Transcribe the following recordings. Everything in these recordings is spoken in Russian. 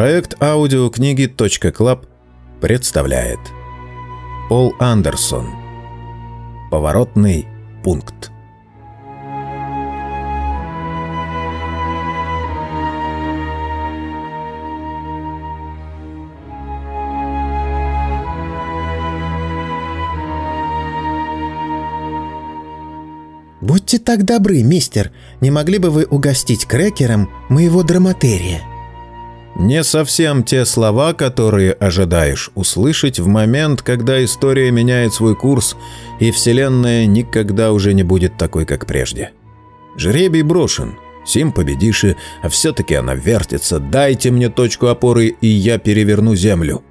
Проект аудиокниги .клаб представляет Пол Андерсон. Поворотный пункт. «Будьте так добры, мистер, не могли бы вы угостить крекером моего драматерия?» Не совсем те слова, которые ожидаешь услышать в момент, когда история меняет свой курс, и Вселенная никогда уже не будет такой, как прежде. Жребий брошен. Сим победишь, а все-таки она вертится. Дайте мне точку опоры, и я переверну землю.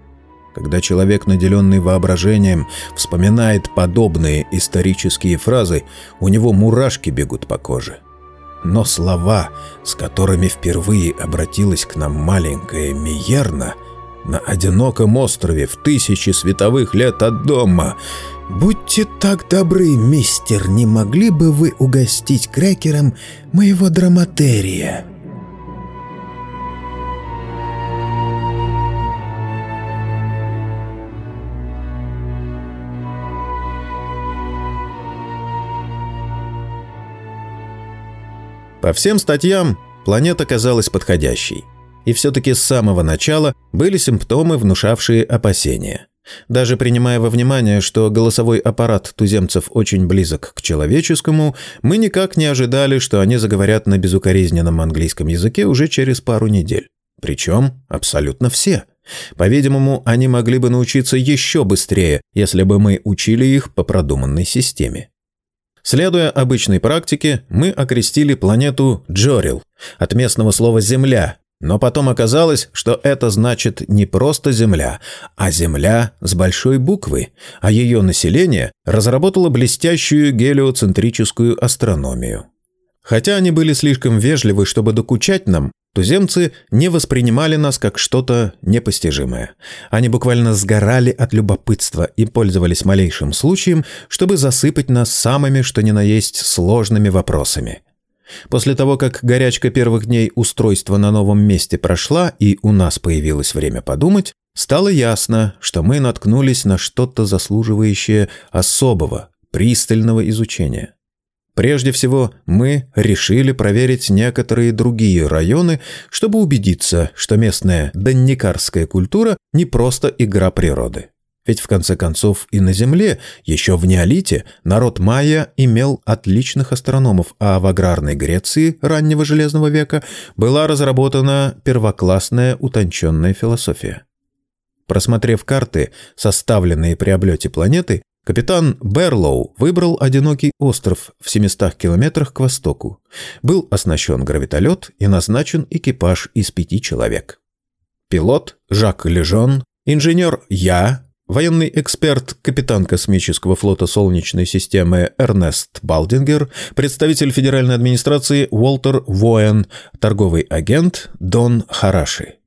Когда человек, наделенный воображением, вспоминает подобные исторические фразы, у него мурашки бегут по коже. Но слова, с которыми впервые обратилась к нам маленькая Миерна, на одиноком острове в тысячи световых лет от дома. «Будьте так добры, мистер, не могли бы вы угостить крекером моего драматерия?» По всем статьям, планета казалась подходящей. И все-таки с самого начала были симптомы, внушавшие опасения. Даже принимая во внимание, что голосовой аппарат туземцев очень близок к человеческому, мы никак не ожидали, что они заговорят на безукоризненном английском языке уже через пару недель. Причем абсолютно все. По-видимому, они могли бы научиться еще быстрее, если бы мы учили их по продуманной системе. Следуя обычной практике, мы окрестили планету Джорил от местного слова «земля», но потом оказалось, что это значит не просто Земля, а Земля с большой буквы, а ее население разработало блестящую гелиоцентрическую астрономию. Хотя они были слишком вежливы, чтобы докучать нам, Туземцы не воспринимали нас как что-то непостижимое. Они буквально сгорали от любопытства и пользовались малейшим случаем, чтобы засыпать нас самыми, что ни на есть, сложными вопросами. После того, как горячка первых дней устройства на новом месте прошла и у нас появилось время подумать, стало ясно, что мы наткнулись на что-то заслуживающее особого, пристального изучения. Прежде всего, мы решили проверить некоторые другие районы, чтобы убедиться, что местная данникарская культура не просто игра природы. Ведь в конце концов и на Земле, еще в неолите, народ майя имел отличных астрономов, а в аграрной Греции раннего Железного века была разработана первоклассная утонченная философия. Просмотрев карты, составленные при облете планеты, Капитан Берлоу выбрал одинокий остров в 700 километрах к востоку. Был оснащен гравитолет и назначен экипаж из пяти человек. Пилот Жак Лежон, инженер Я, военный эксперт, капитан космического флота Солнечной системы Эрнест Балдингер, представитель федеральной администрации Уолтер Воен, торговый агент Дон Хараши.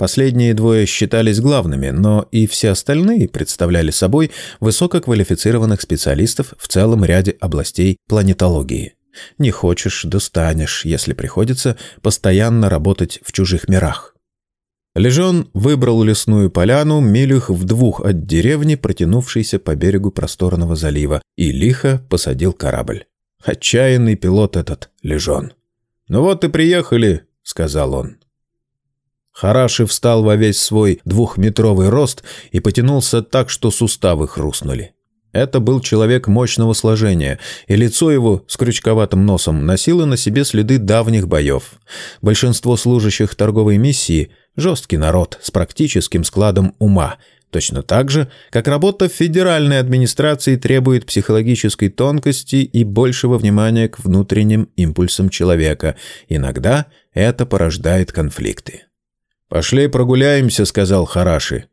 Последние двое считались главными, но и все остальные представляли собой высококвалифицированных специалистов в целом ряде областей планетологии. Не хочешь – достанешь, если приходится постоянно работать в чужих мирах. Лежон выбрал лесную поляну милях в двух от деревни, протянувшейся по берегу просторного залива, и лихо посадил корабль. Отчаянный пилот этот, Лежон. «Ну вот и приехали», — сказал он. Хараши встал во весь свой двухметровый рост и потянулся так, что суставы хрустнули. Это был человек мощного сложения, и лицо его с крючковатым носом носило на себе следы давних боев. Большинство служащих торговой миссии – жесткий народ с практическим складом ума, точно так же, как работа в федеральной администрации требует психологической тонкости и большего внимания к внутренним импульсам человека. Иногда это порождает конфликты. «Пошли прогуляемся», — сказал Хараши.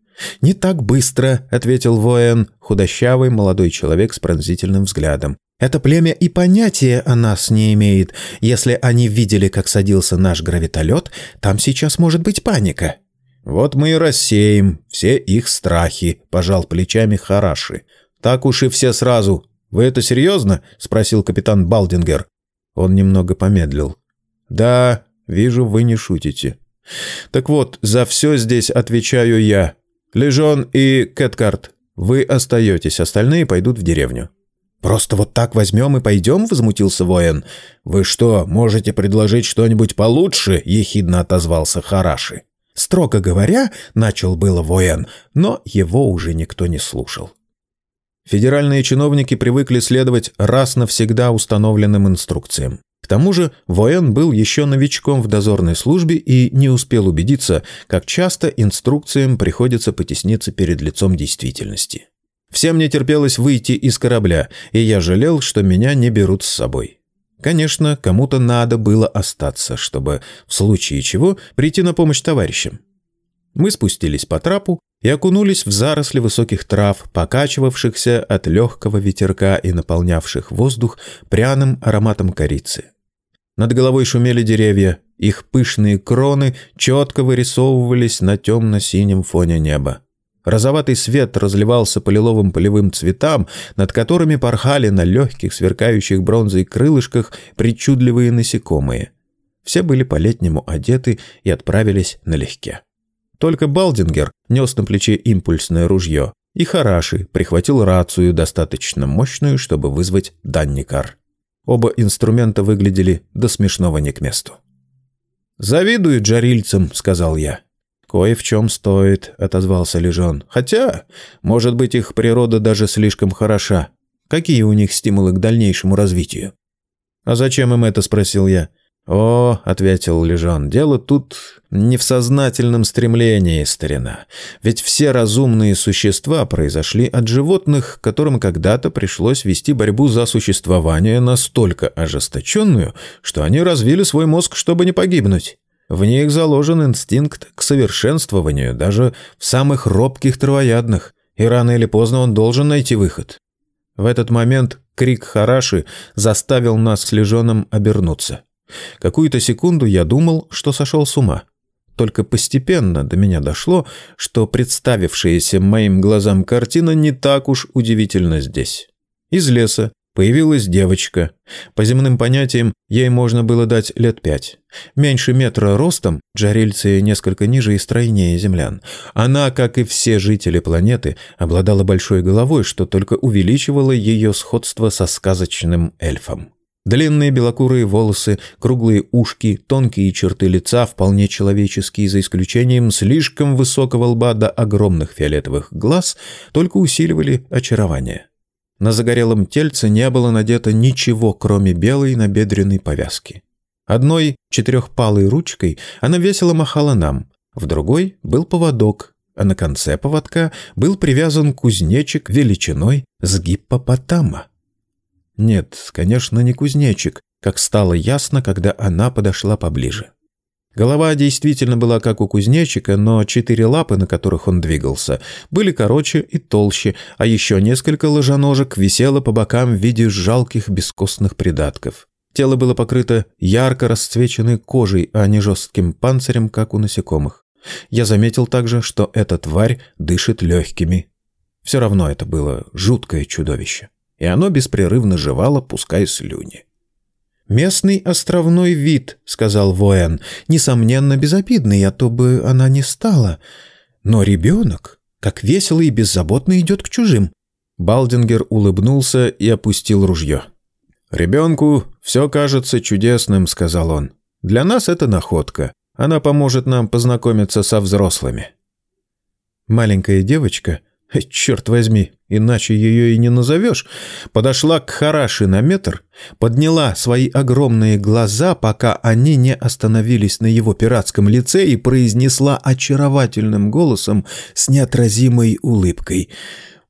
«Не так быстро», — ответил воин, худощавый молодой человек с пронзительным взглядом. «Это племя и понятия о нас не имеет. Если они видели, как садился наш гравитолет, там сейчас может быть паника». «Вот мы и рассеем все их страхи», — пожал плечами Хараши. «Так уж и все сразу. Вы это серьезно?» — спросил капитан Балдингер. Он немного помедлил. «Да, вижу, вы не шутите». Так вот, за все здесь отвечаю я. Лежон и Кэткарт, вы остаетесь, остальные пойдут в деревню». «Просто вот так возьмем и пойдем?» — возмутился воин. «Вы что, можете предложить что-нибудь получше?» — ехидно отозвался Хараши. Строго говоря, начал было воин, но его уже никто не слушал. Федеральные чиновники привыкли следовать раз навсегда установленным инструкциям. К тому же воен был еще новичком в дозорной службе и не успел убедиться, как часто инструкциям приходится потесниться перед лицом действительности. Всем не терпелось выйти из корабля, и я жалел, что меня не берут с собой. Конечно, кому-то надо было остаться, чтобы в случае чего прийти на помощь товарищам. Мы спустились по трапу и окунулись в заросли высоких трав, покачивавшихся от легкого ветерка и наполнявших воздух пряным ароматом корицы. Над головой шумели деревья, их пышные кроны четко вырисовывались на темно-синем фоне неба. Розоватый свет разливался по лиловым полевым цветам, над которыми порхали на легких, сверкающих бронзой крылышках причудливые насекомые. Все были по-летнему одеты и отправились налегке. Только Балдингер нес на плече импульсное ружье, и Хараши прихватил рацию, достаточно мощную, чтобы вызвать Данникар. Оба инструмента выглядели до смешного не к месту. «Завидую джарильцам», — сказал я. «Кое в чем стоит», — отозвался Лежон. «Хотя, может быть, их природа даже слишком хороша. Какие у них стимулы к дальнейшему развитию?» «А зачем им это?» — спросил я. «О», — ответил Лежон, — «дело тут не в сознательном стремлении, старина. Ведь все разумные существа произошли от животных, которым когда-то пришлось вести борьбу за существование настолько ожесточенную, что они развили свой мозг, чтобы не погибнуть. В них заложен инстинкт к совершенствованию даже в самых робких травоядных, и рано или поздно он должен найти выход. В этот момент крик Хараши заставил нас с Лежоном обернуться. Какую-то секунду я думал, что сошел с ума. Только постепенно до меня дошло, что представившаяся моим глазам картина не так уж удивительна здесь. Из леса Появилась девочка. По земным понятиям, ей можно было дать лет пять. Меньше метра ростом, джарильцы несколько ниже и стройнее землян. Она, как и все жители планеты, обладала большой головой, что только увеличивало ее сходство со сказочным эльфом. Длинные белокурые волосы, круглые ушки, тонкие черты лица, вполне человеческие, за исключением слишком высокого лба до огромных фиолетовых глаз, только усиливали очарование. На загорелом тельце не было надето ничего, кроме белой набедренной повязки. Одной четырехпалой ручкой она весело махала нам, в другой был поводок, а на конце поводка был привязан кузнечик величиной с гиппопотама. Нет, конечно, не кузнечик, как стало ясно, когда она подошла поближе. Голова действительно была как у кузнечика, но четыре лапы, на которых он двигался, были короче и толще, а еще несколько ложаножек висело по бокам в виде жалких бескостных придатков. Тело было покрыто ярко расцвеченной кожей, а не жестким панцирем, как у насекомых. Я заметил также, что эта тварь дышит легкими. Все равно это было жуткое чудовище, и оно беспрерывно жевало, пуская слюни. «Местный островной вид», — сказал воин, — «несомненно безобидный, а то бы она не стала. Но ребенок, как весело и беззаботно идет к чужим». Балдингер улыбнулся и опустил ружье. «Ребенку все кажется чудесным», — сказал он. «Для нас это находка. Она поможет нам познакомиться со взрослыми». Маленькая девочка черт возьми, иначе ее и не назовешь, подошла к Хараши на метр, подняла свои огромные глаза, пока они не остановились на его пиратском лице и произнесла очаровательным голосом с неотразимой улыбкой.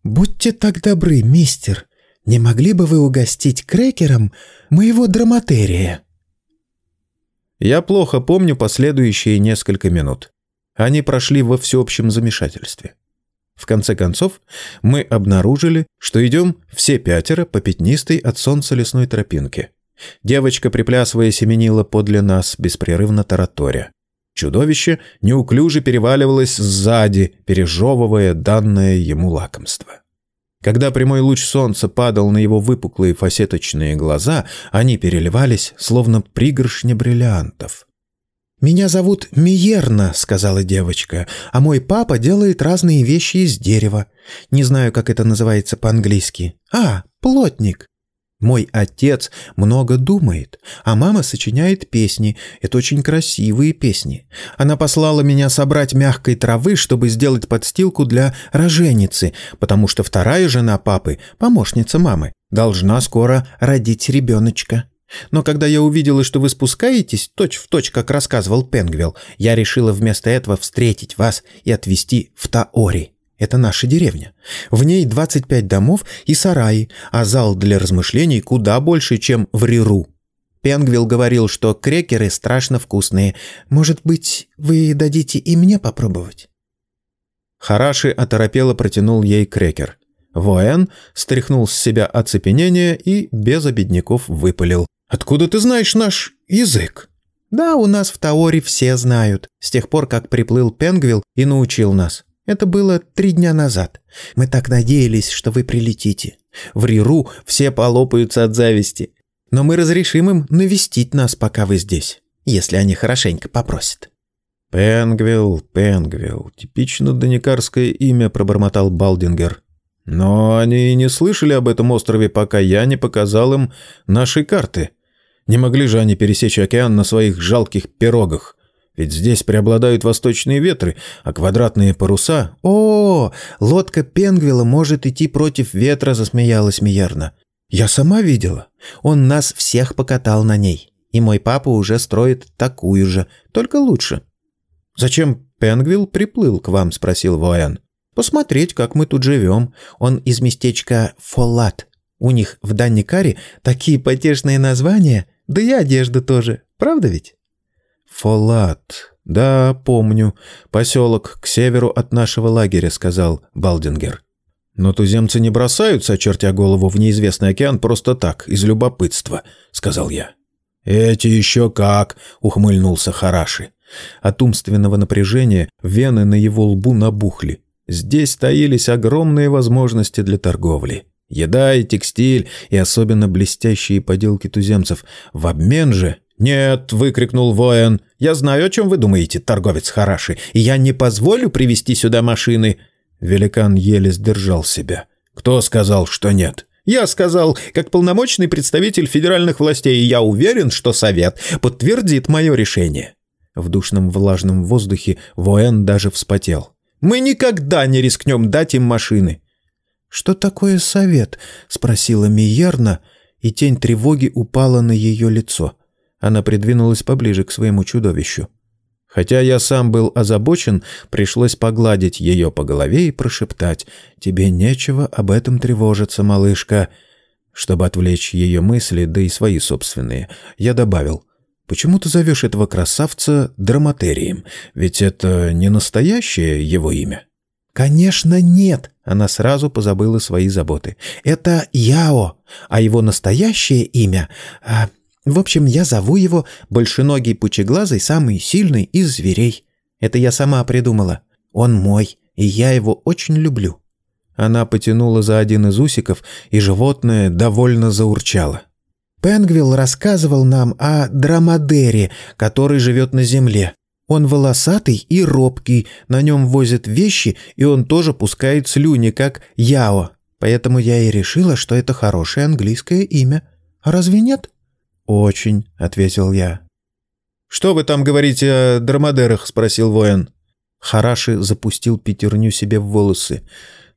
«Будьте так добры, мистер, не могли бы вы угостить крекером моего драматерия?» Я плохо помню последующие несколько минут. Они прошли во всеобщем замешательстве. В конце концов, мы обнаружили, что идем все пятеро по пятнистой от солнца лесной тропинке. Девочка, приплясывая, семенила подле нас, беспрерывно тараторя. Чудовище неуклюже переваливалось сзади, пережевывая данное ему лакомство. Когда прямой луч солнца падал на его выпуклые фасеточные глаза, они переливались, словно пригоршня бриллиантов. «Меня зовут Миерна», — сказала девочка, «а мой папа делает разные вещи из дерева. Не знаю, как это называется по-английски. А, плотник». Мой отец много думает, а мама сочиняет песни. Это очень красивые песни. Она послала меня собрать мягкой травы, чтобы сделать подстилку для роженицы, потому что вторая жена папы, помощница мамы, должна скоро родить ребеночка. Но когда я увидела, что вы спускаетесь, точь в точь, как рассказывал Пенгвилл, я решила вместо этого встретить вас и отвезти в Таори. Это наша деревня. В ней 25 домов и сараи, а зал для размышлений куда больше, чем в Риру. Пенгвилл говорил, что крекеры страшно вкусные. Может быть, вы дадите и мне попробовать?» Хараши оторопело протянул ей крекер. Воэн стряхнул с себя оцепенение и без обедняков выпалил. «Откуда ты знаешь наш язык?» «Да, у нас в Таоре все знают, с тех пор, как приплыл Пенгвилл и научил нас. Это было три дня назад. Мы так надеялись, что вы прилетите. В Риру все полопаются от зависти. Но мы разрешим им навестить нас, пока вы здесь, если они хорошенько попросят». «Пенгвилл, Пенгвилл, типично доникарское имя», — пробормотал Балдингер. «Но они и не слышали об этом острове, пока я не показал им наши карты. Не могли же они пересечь океан на своих жалких пирогах. Ведь здесь преобладают восточные ветры, а квадратные паруса... О, лодка Пенгвилла может идти против ветра, засмеялась Миерна. Я сама видела. Он нас всех покатал на ней. И мой папа уже строит такую же, только лучше. Зачем Пенгвилл приплыл к вам, спросил Воэн. Посмотреть, как мы тут живем. Он из местечка Фоллат. У них в Данникаре такие потешные названия, да и одежда тоже. Правда ведь? «Фолат. Да, помню. Поселок к северу от нашего лагеря», — сказал Балдингер. «Но туземцы не бросаются, очертя голову в неизвестный океан просто так, из любопытства», — сказал я. «Эти еще как!» — ухмыльнулся Хараши. От умственного напряжения вены на его лбу набухли. Здесь таились огромные возможности для торговли. Еда и текстиль, и особенно блестящие поделки туземцев. В обмен же «Нет!» – выкрикнул воин. «Я знаю, о чем вы думаете, торговец Хараши, я не позволю привести сюда машины!» Великан еле сдержал себя. «Кто сказал, что нет?» «Я сказал, как полномочный представитель федеральных властей, я уверен, что Совет подтвердит мое решение». В душном влажном воздухе воин даже вспотел. «Мы никогда не рискнем дать им машины!» «Что такое совет?» — спросила Миерна, и тень тревоги упала на ее лицо. Она придвинулась поближе к своему чудовищу. Хотя я сам был озабочен, пришлось погладить ее по голове и прошептать «Тебе нечего об этом тревожиться, малышка». Чтобы отвлечь ее мысли, да и свои собственные, я добавил «Почему ты зовешь этого красавца драматерием? Ведь это не настоящее его имя». «Конечно нет!» Она сразу позабыла свои заботы. «Это Яо, а его настоящее имя... А, в общем, я зову его Большеногий Пучеглазый самый сильный из зверей. Это я сама придумала. Он мой, и я его очень люблю». Она потянула за один из усиков, и животное довольно заурчало. Пенгвилл рассказывал нам о Драмадере, который живет на земле. Он волосатый и робкий, на нем возят вещи, и он тоже пускает слюни, как Яо. Поэтому я и решила, что это хорошее английское имя. А разве нет?» «Очень», — ответил я. «Что вы там говорите о драмадерах?» — спросил воин. Хараши запустил пятерню себе в волосы.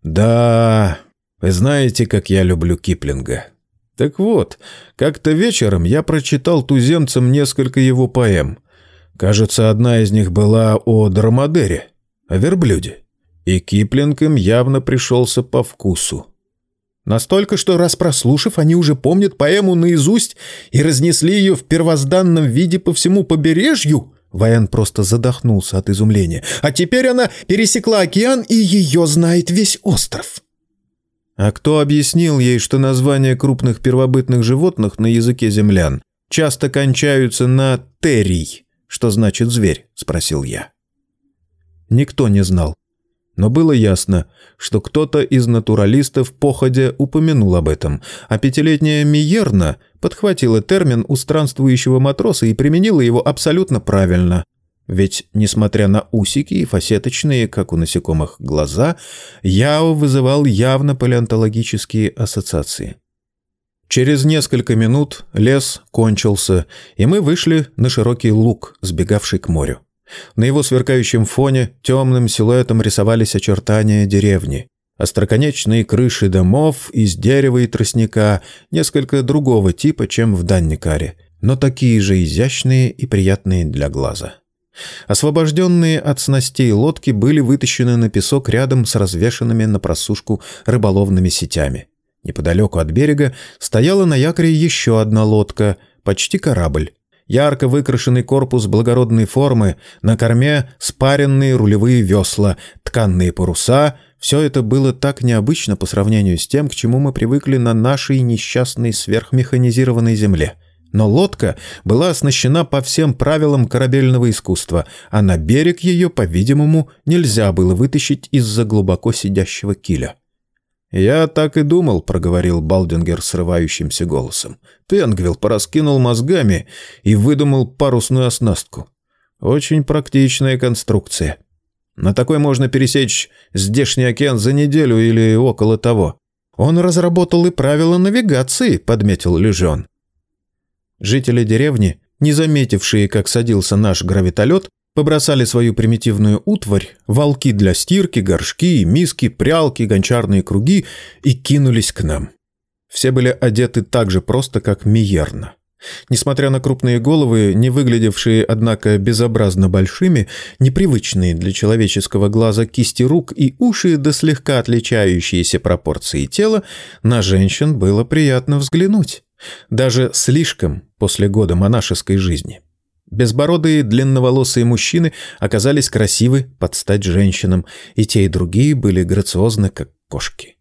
«Да, вы знаете, как я люблю Киплинга. Так вот, как-то вечером я прочитал туземцам несколько его поэм. Кажется, одна из них была о драмадере, о верблюде. И Киплинг им явно пришелся по вкусу. Настолько, что раз прослушав, они уже помнят поэму наизусть и разнесли ее в первозданном виде по всему побережью. Ваян просто задохнулся от изумления. А теперь она пересекла океан, и ее знает весь остров. А кто объяснил ей, что названия крупных первобытных животных на языке землян часто кончаются на «терий», что значит «зверь», — спросил я. Никто не знал. Но было ясно, что кто-то из натуралистов походя упомянул об этом, а пятилетняя Миерна подхватила термин у странствующего матроса и применила его абсолютно правильно. Ведь, несмотря на усики и фасеточные, как у насекомых, глаза, Яо вызывал явно палеонтологические ассоциации. Через несколько минут лес кончился, и мы вышли на широкий луг, сбегавший к морю. На его сверкающем фоне темным силуэтом рисовались очертания деревни. Остроконечные крыши домов из дерева и тростника, несколько другого типа, чем в Данникаре, но такие же изящные и приятные для глаза. Освобожденные от снастей лодки были вытащены на песок рядом с развешанными на просушку рыболовными сетями. Неподалеку от берега стояла на якоре еще одна лодка, почти корабль. Ярко выкрашенный корпус благородной формы, на корме спаренные рулевые весла, тканные паруса — все это было так необычно по сравнению с тем, к чему мы привыкли на нашей несчастной сверхмеханизированной земле. Но лодка была оснащена по всем правилам корабельного искусства, а на берег ее, по-видимому, нельзя было вытащить из-за глубоко сидящего киля. «Я так и думал», — проговорил Балдингер срывающимся голосом. Тенгвилл пораскинул мозгами и выдумал парусную оснастку. Очень практичная конструкция. На такой можно пересечь здешний океан за неделю или около того. Он разработал и правила навигации, подметил Лежон. Жители деревни, не заметившие, как садился наш гравитолет, побросали свою примитивную утварь, волки для стирки, горшки, миски, прялки, гончарные круги и кинулись к нам. Все были одеты так же просто, как Миерна. Несмотря на крупные головы, не выглядевшие, однако, безобразно большими, непривычные для человеческого глаза кисти рук и уши до слегка отличающиеся пропорции тела, на женщин было приятно взглянуть. Даже слишком после года монашеской жизни. Безбородые длинноволосые мужчины оказались красивы под стать женщинам, и те и другие были грациозны, как кошки.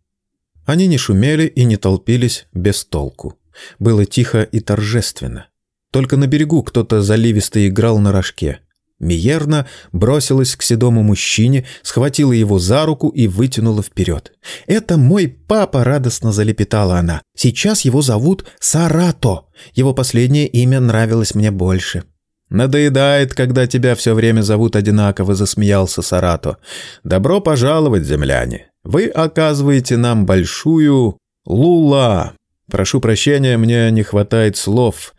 Они не шумели и не толпились без толку. Было тихо и торжественно. Только на берегу кто-то заливисто играл на рожке. Миерна бросилась к седому мужчине, схватила его за руку и вытянула вперед. «Это мой папа!» — радостно залепетала она. «Сейчас его зовут Сарато. Его последнее имя нравилось мне больше». «Надоедает, когда тебя все время зовут одинаково», — засмеялся Сарато. «Добро пожаловать, земляне. Вы оказываете нам большую лула. Прошу прощения, мне не хватает слов.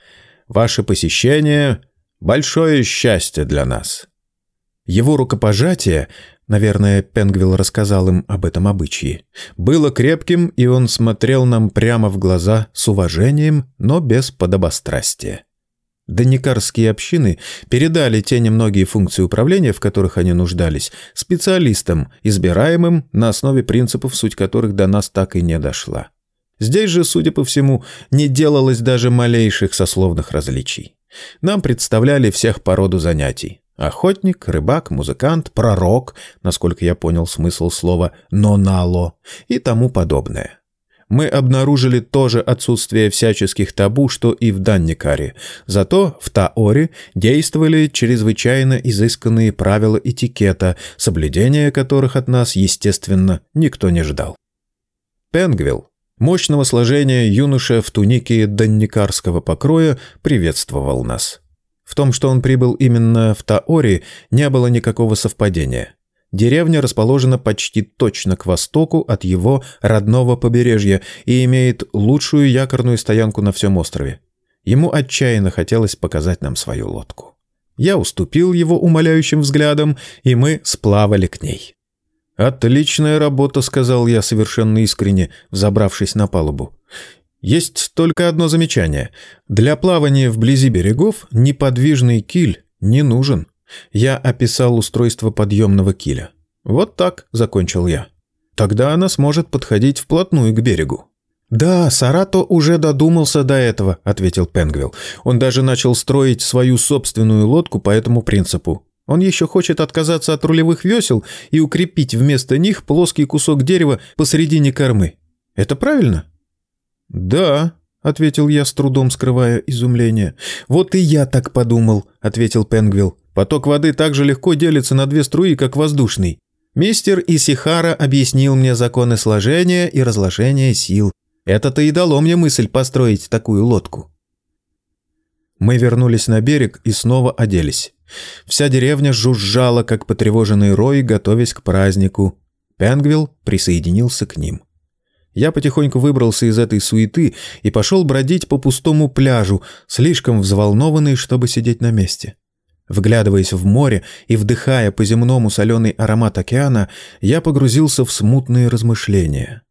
Ваше посещение — большое счастье для нас». Его рукопожатие, наверное, Пенгвилл рассказал им об этом обычае, было крепким, и он смотрел нам прямо в глаза с уважением, но без подобострастия. Доникарские общины передали те немногие функции управления, в которых они нуждались, специалистам, избираемым на основе принципов, суть которых до нас так и не дошла. Здесь же, судя по всему, не делалось даже малейших сословных различий. Нам представляли всех по роду занятий. Охотник, рыбак, музыкант, пророк, насколько я понял смысл слова «нонало» и тому подобное мы обнаружили тоже отсутствие всяческих табу, что и в Данникаре. Зато в Таоре действовали чрезвычайно изысканные правила этикета, соблюдения которых от нас, естественно, никто не ждал. Пенгвилл, мощного сложения юноша в тунике данникарского покроя, приветствовал нас. В том, что он прибыл именно в Таоре, не было никакого совпадения. Деревня расположена почти точно к востоку от его родного побережья и имеет лучшую якорную стоянку на всем острове. Ему отчаянно хотелось показать нам свою лодку. Я уступил его умоляющим взглядом, и мы сплавали к ней. «Отличная работа», — сказал я совершенно искренне, взобравшись на палубу. «Есть только одно замечание. Для плавания вблизи берегов неподвижный киль не нужен». Я описал устройство подъемного киля. «Вот так», — закончил я. «Тогда она сможет подходить вплотную к берегу». «Да, Сарато уже додумался до этого», — ответил Пенгвилл. «Он даже начал строить свою собственную лодку по этому принципу. Он еще хочет отказаться от рулевых весел и укрепить вместо них плоский кусок дерева посредине кормы. Это правильно?» «Да», — ответил я, с трудом скрывая изумление. «Вот и я так подумал», — ответил Пенгвилл. Поток воды так же легко делится на две струи, как воздушный. Мистер Исихара объяснил мне законы сложения и разложения сил. Это-то и дало мне мысль построить такую лодку. Мы вернулись на берег и снова оделись. Вся деревня жужжала, как потревоженный рой, готовясь к празднику. Пенгвилл присоединился к ним. Я потихоньку выбрался из этой суеты и пошел бродить по пустому пляжу, слишком взволнованный, чтобы сидеть на месте. Вглядываясь в море и вдыхая по-земному соленый аромат океана, я погрузился в смутные размышления.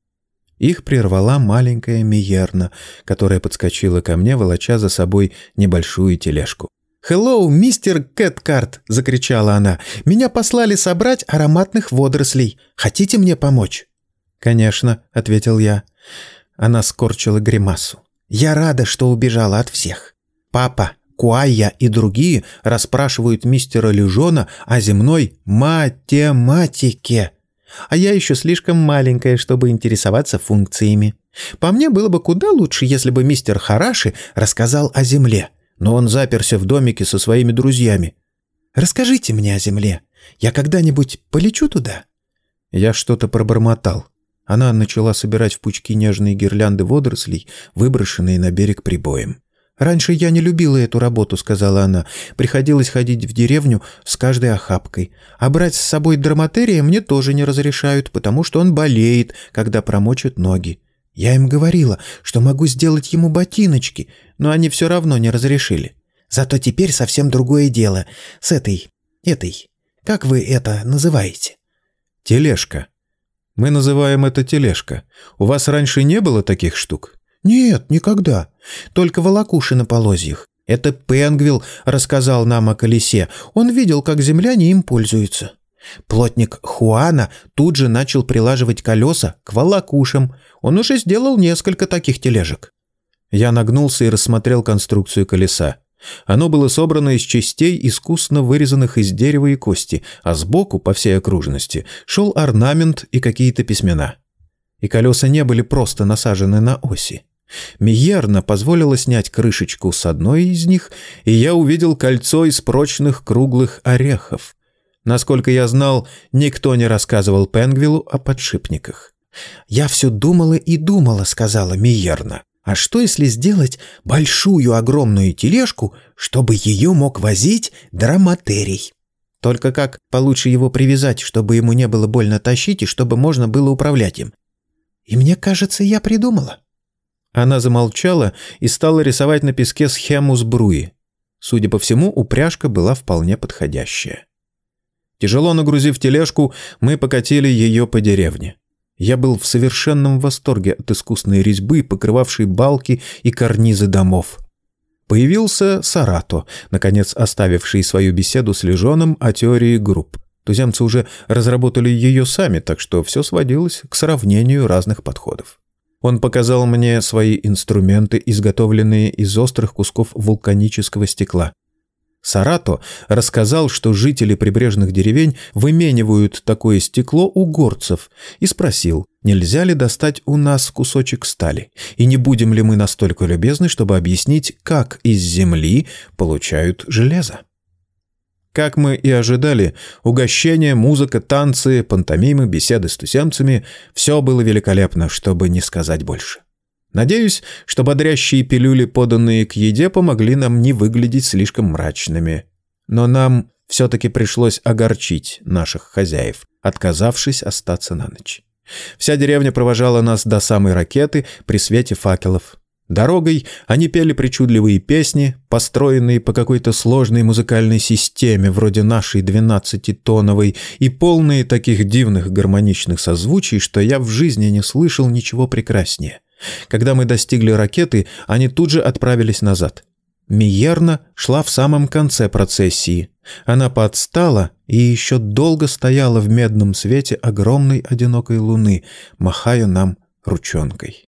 Их прервала маленькая Миерна, которая подскочила ко мне, волоча за собой небольшую тележку. «Хеллоу, мистер Кэткарт!» — закричала она. «Меня послали собрать ароматных водорослей. Хотите мне помочь?» «Конечно», — ответил я. Она скорчила гримасу. «Я рада, что убежала от всех. Папа, Куайя и другие расспрашивают мистера Люжона о земной математике. А я еще слишком маленькая, чтобы интересоваться функциями. По мне было бы куда лучше, если бы мистер Хараши рассказал о Земле. Но он заперся в домике со своими друзьями. Расскажите мне о Земле. Я когда-нибудь полечу туда?» Я что-то пробормотал. Она начала собирать в пучки нежные гирлянды водорослей, выброшенные на берег прибоем. «Раньше я не любила эту работу», — сказала она. «Приходилось ходить в деревню с каждой охапкой. А брать с собой драматерия мне тоже не разрешают, потому что он болеет, когда промочат ноги. Я им говорила, что могу сделать ему ботиночки, но они все равно не разрешили. Зато теперь совсем другое дело. С этой... этой... Как вы это называете?» «Тележка. Мы называем это тележка. У вас раньше не было таких штук?» «Нет, никогда. Только волокуши на полозьях. Это Пенгвилл рассказал нам о колесе. Он видел, как земляне им пользуются. Плотник Хуана тут же начал прилаживать колеса к волокушам. Он уже сделал несколько таких тележек». Я нагнулся и рассмотрел конструкцию колеса. Оно было собрано из частей, искусно вырезанных из дерева и кости, а сбоку, по всей окружности, шел орнамент и какие-то письмена. И колеса не были просто насажены на оси. Миерна позволила снять крышечку с одной из них, и я увидел кольцо из прочных круглых орехов. Насколько я знал, никто не рассказывал Пенгвиллу о подшипниках. «Я все думала и думала», — сказала Миерна. «А что, если сделать большую огромную тележку, чтобы ее мог возить драматерий?» Только как получше его привязать, чтобы ему не было больно тащить и чтобы можно было управлять им? И мне кажется, я придумала. Она замолчала и стала рисовать на песке схему сбруи. Судя по всему, упряжка была вполне подходящая. Тяжело нагрузив тележку, мы покатили ее по деревне. Я был в совершенном восторге от искусной резьбы, покрывавшей балки и карнизы домов. Появился Сарато, наконец оставивший свою беседу с Лежоном о теории групп. Туземцы уже разработали ее сами, так что все сводилось к сравнению разных подходов. Он показал мне свои инструменты, изготовленные из острых кусков вулканического стекла. Сарато рассказал, что жители прибрежных деревень выменивают такое стекло у горцев, и спросил, нельзя ли достать у нас кусочек стали, и не будем ли мы настолько любезны, чтобы объяснить, как из земли получают железо. Как мы и ожидали, угощения, музыка, танцы, пантомимы, беседы с туземцами – все было великолепно, чтобы не сказать больше. Надеюсь, что бодрящие пилюли, поданные к еде, помогли нам не выглядеть слишком мрачными. Но нам все-таки пришлось огорчить наших хозяев, отказавшись остаться на ночь. Вся деревня провожала нас до самой ракеты при свете факелов. Дорогой они пели причудливые песни, построенные по какой-то сложной музыкальной системе, вроде нашей двенадцатитоновой, и полные таких дивных гармоничных созвучий, что я в жизни не слышал ничего прекраснее. Когда мы достигли ракеты, они тут же отправились назад. Миерна шла в самом конце процессии. Она подстала и еще долго стояла в медном свете огромной одинокой луны, махая нам ручонкой.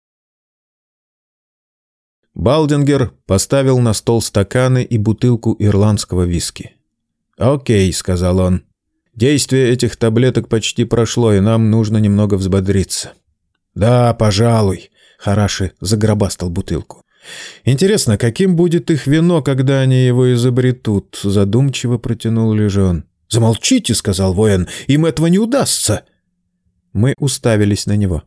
Балдингер поставил на стол стаканы и бутылку ирландского виски. «Окей», — сказал он. «Действие этих таблеток почти прошло, и нам нужно немного взбодриться». «Да, пожалуй», — Хараши загробастал бутылку. «Интересно, каким будет их вино, когда они его изобретут?» — задумчиво протянул Лежон. «Замолчите», — сказал воин, — «им этого не удастся». Мы уставились на него.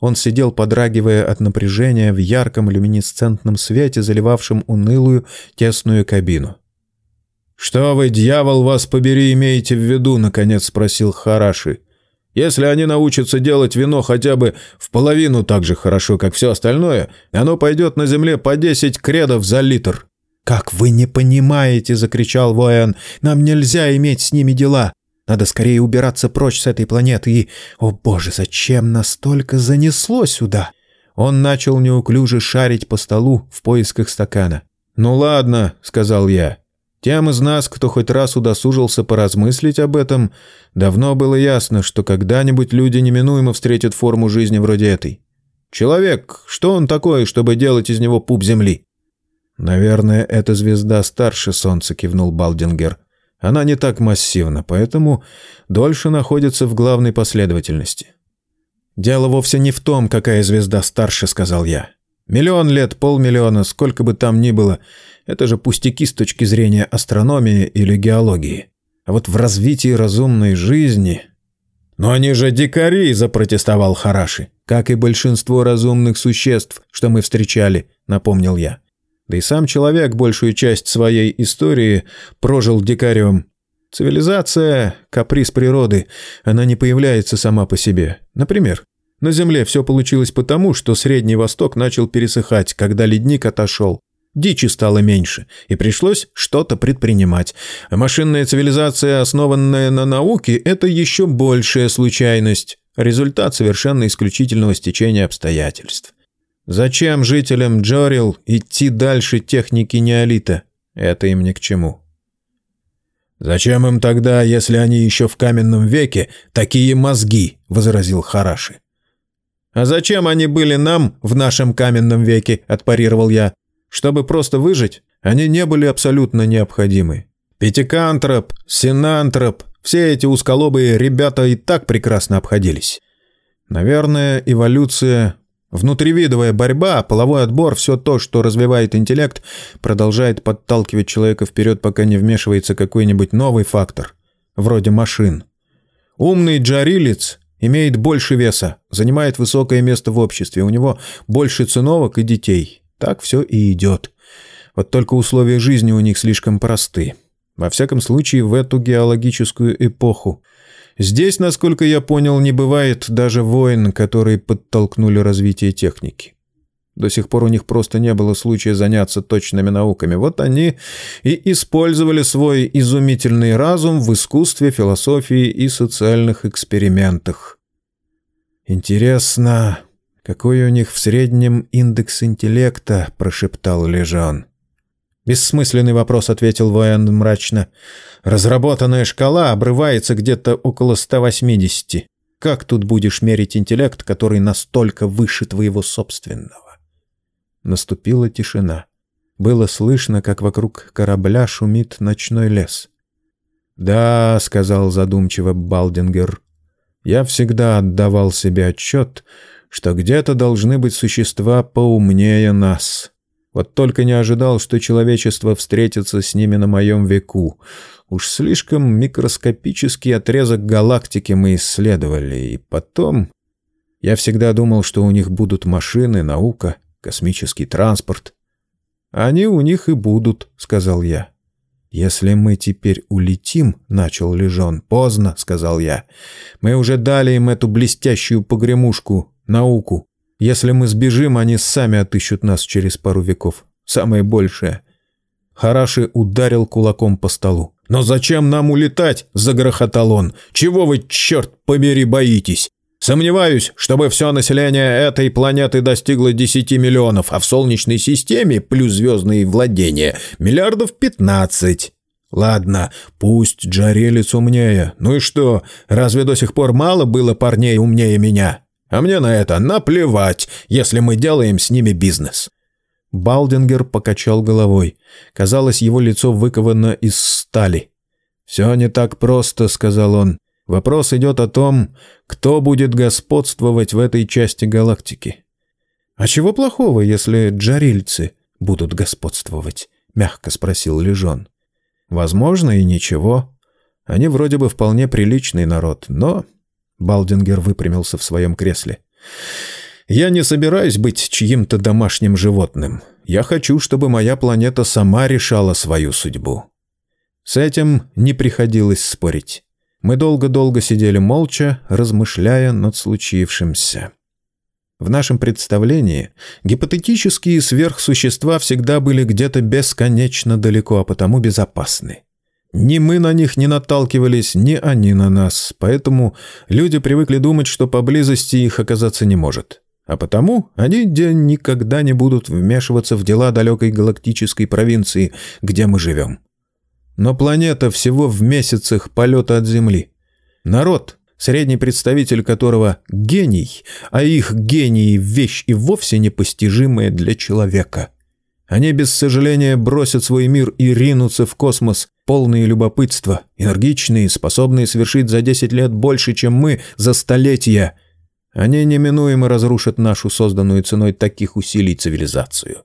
Он сидел, подрагивая от напряжения в ярком люминесцентном свете, заливавшем унылую тесную кабину. «Что вы, дьявол, вас побери, имеете в виду?» — наконец спросил Хараши. «Если они научатся делать вино хотя бы в половину так же хорошо, как все остальное, оно пойдет на земле по десять кредов за литр». «Как вы не понимаете!» — закричал воин. «Нам нельзя иметь с ними дела. Надо скорее убираться прочь с этой планеты и... О боже, зачем настолько занесло сюда?» Он начал неуклюже шарить по столу в поисках стакана. «Ну ладно», — сказал я. «Тем из нас, кто хоть раз удосужился поразмыслить об этом, давно было ясно, что когда-нибудь люди неминуемо встретят форму жизни вроде этой. Человек, что он такой, чтобы делать из него пуп земли?» «Наверное, эта звезда старше Солнца», — кивнул Балдингер. Она не так массивна, поэтому дольше находится в главной последовательности. «Дело вовсе не в том, какая звезда старше», — сказал я. «Миллион лет, полмиллиона, сколько бы там ни было, это же пустяки с точки зрения астрономии или геологии. А вот в развитии разумной жизни...» «Но они же дикари!» – запротестовал Хараши. «Как и большинство разумных существ, что мы встречали», – напомнил я. Да и сам человек большую часть своей истории прожил дикарем. Цивилизация – каприз природы, она не появляется сама по себе. Например, на Земле все получилось потому, что Средний Восток начал пересыхать, когда ледник отошел. Дичи стало меньше, и пришлось что-то предпринимать. А машинная цивилизация, основанная на науке, это еще большая случайность, результат совершенно исключительного стечения обстоятельств. Зачем жителям Джорил идти дальше техники неолита? Это им ни к чему. «Зачем им тогда, если они еще в каменном веке, такие мозги?» – возразил Хараши. «А зачем они были нам в нашем каменном веке?» – отпарировал я. «Чтобы просто выжить, они не были абсолютно необходимы. Пятикантроп, синантроп, все эти узколобые ребята и так прекрасно обходились. Наверное, эволюция Внутривидовая борьба, половой отбор, все то, что развивает интеллект, продолжает подталкивать человека вперед, пока не вмешивается какой-нибудь новый фактор, вроде машин. Умный джарилец имеет больше веса, занимает высокое место в обществе, у него больше циновок и детей. Так все и идет. Вот только условия жизни у них слишком просты. Во всяком случае, в эту геологическую эпоху – Здесь, насколько я понял, не бывает даже войн, которые подтолкнули развитие техники. До сих пор у них просто не было случая заняться точными науками. Вот они и использовали свой изумительный разум в искусстве, философии и социальных экспериментах. «Интересно, какой у них в среднем индекс интеллекта?» – прошептал Лежан. «Бессмысленный вопрос», — ответил Воен мрачно. «Разработанная шкала обрывается где-то около 180. Как тут будешь мерить интеллект, который настолько выше твоего собственного?» Наступила тишина. Было слышно, как вокруг корабля шумит ночной лес. «Да», — сказал задумчиво Балдингер, — «я всегда отдавал себе отчет, что где-то должны быть существа поумнее нас». Вот только не ожидал, что человечество встретится с ними на моем веку. Уж слишком микроскопический отрезок галактики мы исследовали. И потом... Я всегда думал, что у них будут машины, наука, космический транспорт. «Они у них и будут», — сказал я. «Если мы теперь улетим», — начал Лежон. «Поздно», — сказал я. «Мы уже дали им эту блестящую погремушку, науку. Если мы сбежим, они сами отыщут нас через пару веков. Самое большее. Хараши ударил кулаком по столу. «Но зачем нам улетать?» – загрохотал он. «Чего вы, черт побери, боитесь? Сомневаюсь, чтобы все население этой планеты достигло 10 миллионов, а в Солнечной системе, плюс звездные владения, миллиардов 15. Ладно, пусть Джарелец умнее. Ну и что, разве до сих пор мало было парней умнее меня?» А мне на это наплевать, если мы делаем с ними бизнес». Балдингер покачал головой. Казалось, его лицо выковано из стали. «Все не так просто», — сказал он. «Вопрос идет о том, кто будет господствовать в этой части галактики». «А чего плохого, если джарильцы будут господствовать?» — мягко спросил Лежон. «Возможно, и ничего. Они вроде бы вполне приличный народ, но...» Балдингер выпрямился в своем кресле. «Я не собираюсь быть чьим-то домашним животным. Я хочу, чтобы моя планета сама решала свою судьбу». С этим не приходилось спорить. Мы долго-долго сидели молча, размышляя над случившимся. В нашем представлении гипотетические сверхсущества всегда были где-то бесконечно далеко, а потому безопасны. Ни мы на них не наталкивались, ни они на нас, поэтому люди привыкли думать, что поблизости их оказаться не может. А потому они никогда не будут вмешиваться в дела далекой галактической провинции, где мы живем. Но планета всего в месяцах полета от Земли. Народ, средний представитель которого – гений, а их гении – вещь и вовсе непостижимая для человека. Они без сожаления бросят свой мир и ринутся в космос, полные любопытства, энергичные, способные совершить за 10 лет больше, чем мы за столетия. Они неминуемо разрушат нашу созданную ценой таких усилий цивилизацию.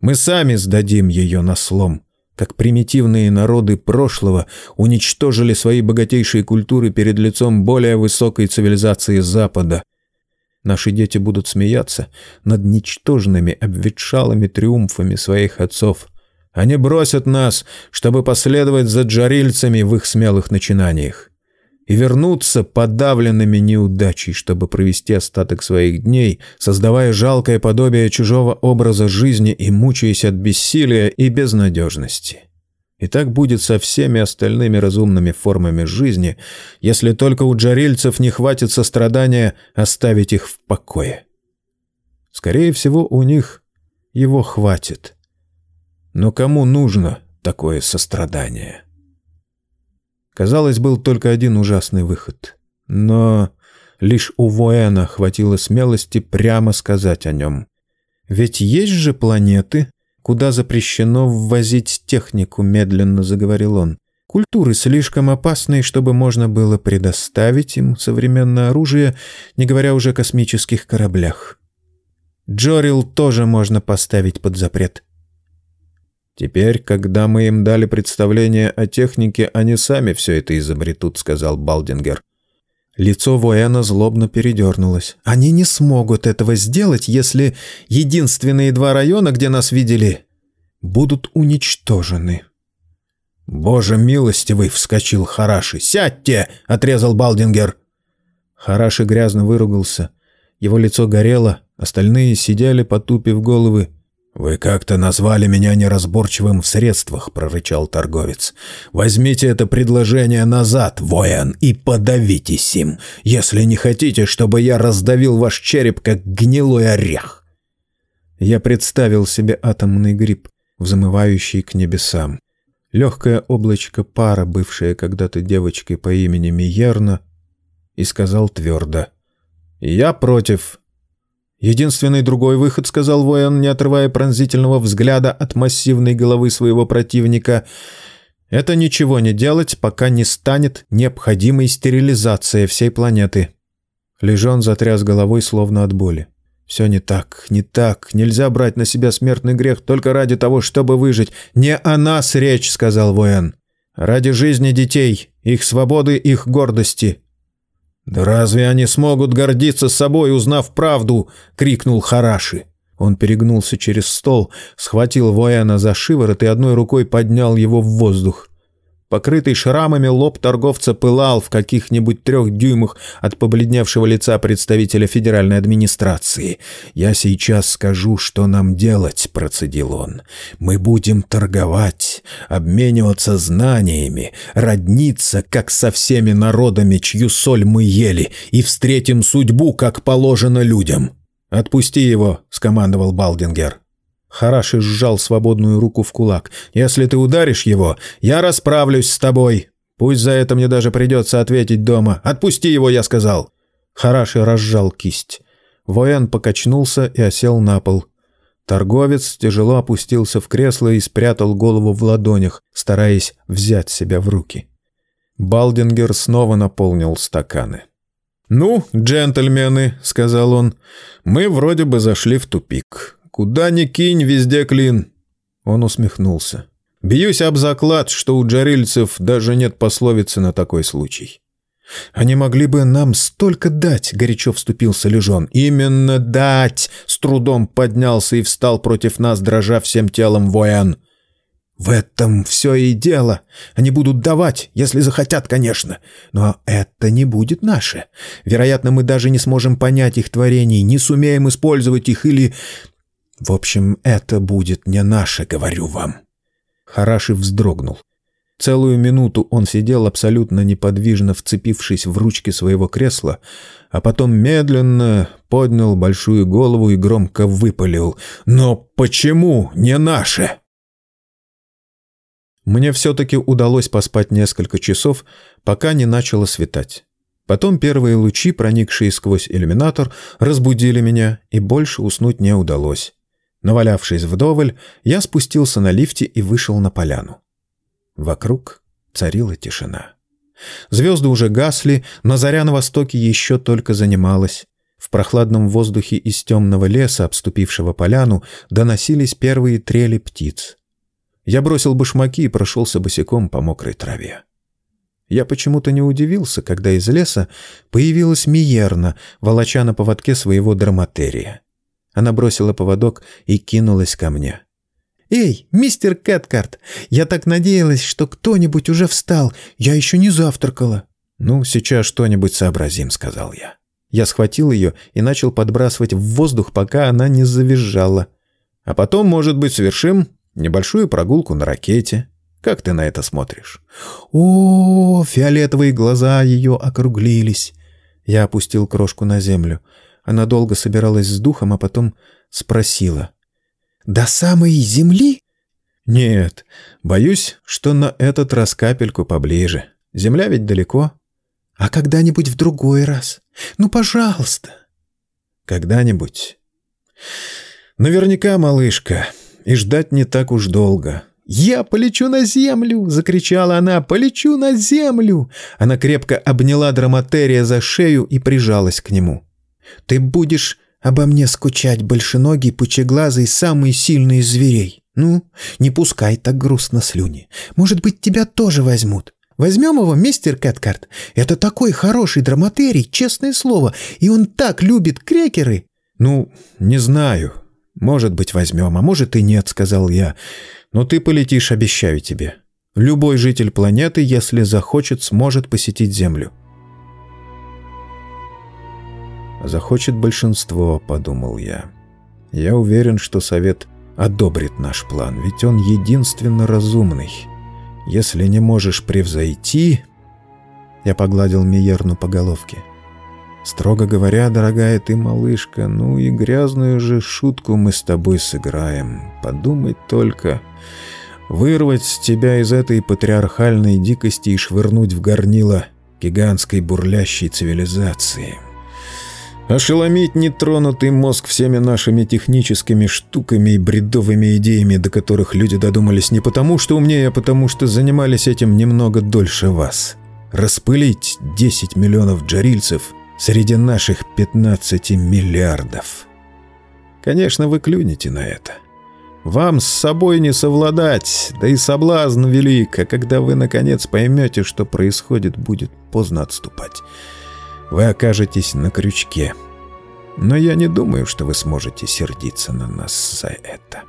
Мы сами сдадим ее на слом как примитивные народы прошлого уничтожили свои богатейшие культуры перед лицом более высокой цивилизации Запада. Наши дети будут смеяться над ничтожными обветшалыми триумфами своих отцов. Они бросят нас, чтобы последовать за джарильцами в их смелых начинаниях и вернуться подавленными неудачей, чтобы провести остаток своих дней, создавая жалкое подобие чужого образа жизни и мучаясь от бессилия и безнадежности. И так будет со всеми остальными разумными формами жизни, если только у джарильцев не хватит сострадания оставить их в покое. Скорее всего, у них его хватит. Но кому нужно такое сострадание? Казалось, был только один ужасный выход. Но лишь у Воэна хватило смелости прямо сказать о нем. «Ведь есть же планеты, куда запрещено ввозить технику», — медленно заговорил он. «Культуры слишком опасные, чтобы можно было предоставить им современное оружие, не говоря уже о космических кораблях. Джорил тоже можно поставить под запрет. «Теперь, когда мы им дали представление о технике, они сами все это изобретут», — сказал Балдингер. Лицо Воэна злобно передернулось. «Они не смогут этого сделать, если единственные два района, где нас видели, будут уничтожены». «Боже милостивый!» — вскочил Хараши. «Сядьте!» — отрезал Балдингер. Хараши грязно выругался. Его лицо горело, остальные сидели, потупив головы. «Вы как-то назвали меня неразборчивым в средствах», — прорычал торговец. «Возьмите это предложение назад, воин, и подавитесь им, если не хотите, чтобы я раздавил ваш череп, как гнилой орех». Я представил себе атомный гриб, взмывающий к небесам. Легкое облачко пара, бывшее когда-то девочкой по имени Миерна, и сказал твердо. «Я против «Единственный другой выход», — сказал воин, не отрывая пронзительного взгляда от массивной головы своего противника, — «это ничего не делать, пока не станет необходимой стерилизация всей планеты». Лежон затряс головой, словно от боли. «Все не так, не так. Нельзя брать на себя смертный грех только ради того, чтобы выжить. Не о нас речь», — сказал воин. «Ради жизни детей, их свободы, их гордости. «Да разве они смогут гордиться собой, узнав правду?» — крикнул Хараши. Он перегнулся через стол, схватил Вояна за шиворот и одной рукой поднял его в воздух. Покрытый шрамами лоб торговца пылал в каких-нибудь трех дюймах от побледневшего лица представителя федеральной администрации. «Я сейчас скажу, что нам делать», — процедил он. «Мы будем торговать, обмениваться знаниями, родниться, как со всеми народами, чью соль мы ели, и встретим судьбу, как положено людям». «Отпусти его», — скомандовал Балдингер. Хараши сжал свободную руку в кулак. «Если ты ударишь его, я расправлюсь с тобой. Пусть за это мне даже придется ответить дома. Отпусти его, я сказал!» Хараши разжал кисть. Воен покачнулся и осел на пол. Торговец тяжело опустился в кресло и спрятал голову в ладонях, стараясь взять себя в руки. Балдингер снова наполнил стаканы. «Ну, джентльмены», — сказал он, — «мы вроде бы зашли в тупик. Куда ни кинь, везде клин». Он усмехнулся. Бьюсь об заклад, что у джарильцев даже нет пословицы на такой случай. «Они могли бы нам столько дать», — горячо вступился Лежон. «Именно дать!» — с трудом поднялся и встал против нас, дрожа всем телом воян. В этом все и дело. Они будут давать, если захотят, конечно. Но это не будет наше. Вероятно, мы даже не сможем понять их творений, не сумеем использовать их или... В общем, это будет не наше, говорю вам. Хараши вздрогнул. Целую минуту он сидел абсолютно неподвижно, вцепившись в ручки своего кресла, а потом медленно поднял большую голову и громко выпалил. «Но почему не наше?» Мне все-таки удалось поспать несколько часов, пока не начало светать. Потом первые лучи, проникшие сквозь иллюминатор, разбудили меня, и больше уснуть не удалось. Навалявшись вдоволь, я спустился на лифте и вышел на поляну. Вокруг царила тишина. Звезды уже гасли, но заря на востоке еще только занималась. В прохладном воздухе из темного леса, обступившего поляну, доносились первые трели птиц. Я бросил башмаки и прошелся босиком по мокрой траве. Я почему-то не удивился, когда из леса появилась Миерна, волоча на поводке своего драматерия. Она бросила поводок и кинулась ко мне. «Эй, мистер Кэткарт, я так надеялась, что кто-нибудь уже встал. Я еще не завтракала». «Ну, сейчас что-нибудь сообразим», — сказал я. Я схватил ее и начал подбрасывать в воздух, пока она не завизжала. «А потом, может быть, совершим Небольшую прогулку на ракете. Как ты на это смотришь? О, фиолетовые глаза ее округлились. Я опустил крошку на землю. Она долго собиралась с духом, а потом спросила. «До самой земли?» «Нет, боюсь, что на этот раз капельку поближе. Земля ведь далеко». «А когда-нибудь в другой раз? Ну, пожалуйста». «Когда-нибудь». «Наверняка, малышка и ждать не так уж долго. «Я полечу на землю!» — закричала она. «Полечу на землю!» Она крепко обняла Драматерия за шею и прижалась к нему. «Ты будешь обо мне скучать, большеногий, пучеглазый, самый сильный из зверей. Ну, не пускай так грустно слюни. Может быть, тебя тоже возьмут. Возьмем его, мистер Кэткарт? Это такой хороший драматерий, честное слово, и он так любит крекеры!» «Ну, не знаю», «Может быть, возьмем, а может и нет», — сказал я. «Но ты полетишь, обещаю тебе. Любой житель планеты, если захочет, сможет посетить Землю». «Захочет большинство», — подумал я. «Я уверен, что Совет одобрит наш план, ведь он единственно разумный. Если не можешь превзойти...» Я погладил Миерну по головке. Строго говоря, дорогая ты малышка, ну и грязную же шутку мы с тобой сыграем. Подумай только. Вырвать тебя из этой патриархальной дикости и швырнуть в горнило гигантской бурлящей цивилизации. Ошеломить нетронутый мозг всеми нашими техническими штуками и бредовыми идеями, до которых люди додумались не потому, что умнее, а потому, что занимались этим немного дольше вас. Распылить 10 миллионов джарильцев – среди наших 15 миллиардов. Конечно, вы клюнете на это. Вам с собой не совладать, да и соблазн велик, а когда вы наконец поймете, что происходит, будет поздно отступать. Вы окажетесь на крючке. Но я не думаю, что вы сможете сердиться на нас за это.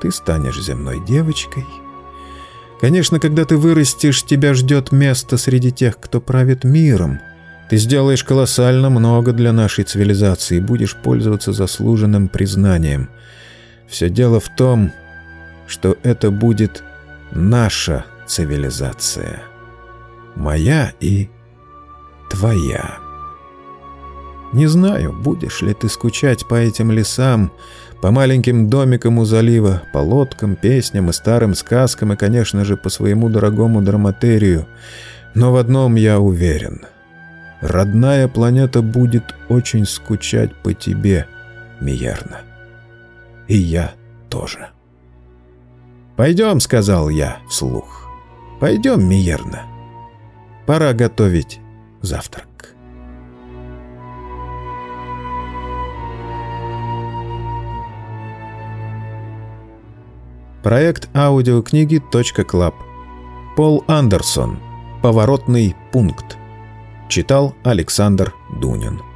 Ты станешь земной девочкой. Конечно, когда ты вырастешь, тебя ждет место среди тех, кто правит миром — ты сделаешь колоссально много для нашей цивилизации и будешь пользоваться заслуженным признанием. Все дело в том, что это будет наша цивилизация. Моя и твоя. Не знаю, будешь ли ты скучать по этим лесам, по маленьким домикам у залива, по лодкам, песням и старым сказкам и, конечно же, по своему дорогому драматерию. Но в одном я уверен — Родная планета будет очень скучать по тебе, Миерна. И я тоже. «Пойдем», — сказал я вслух. «Пойдем, Миерна. Пора готовить завтрак». Проект аудиокниги .клаб. Пол Андерсон. Поворотный пункт. Читал Александр Дунин.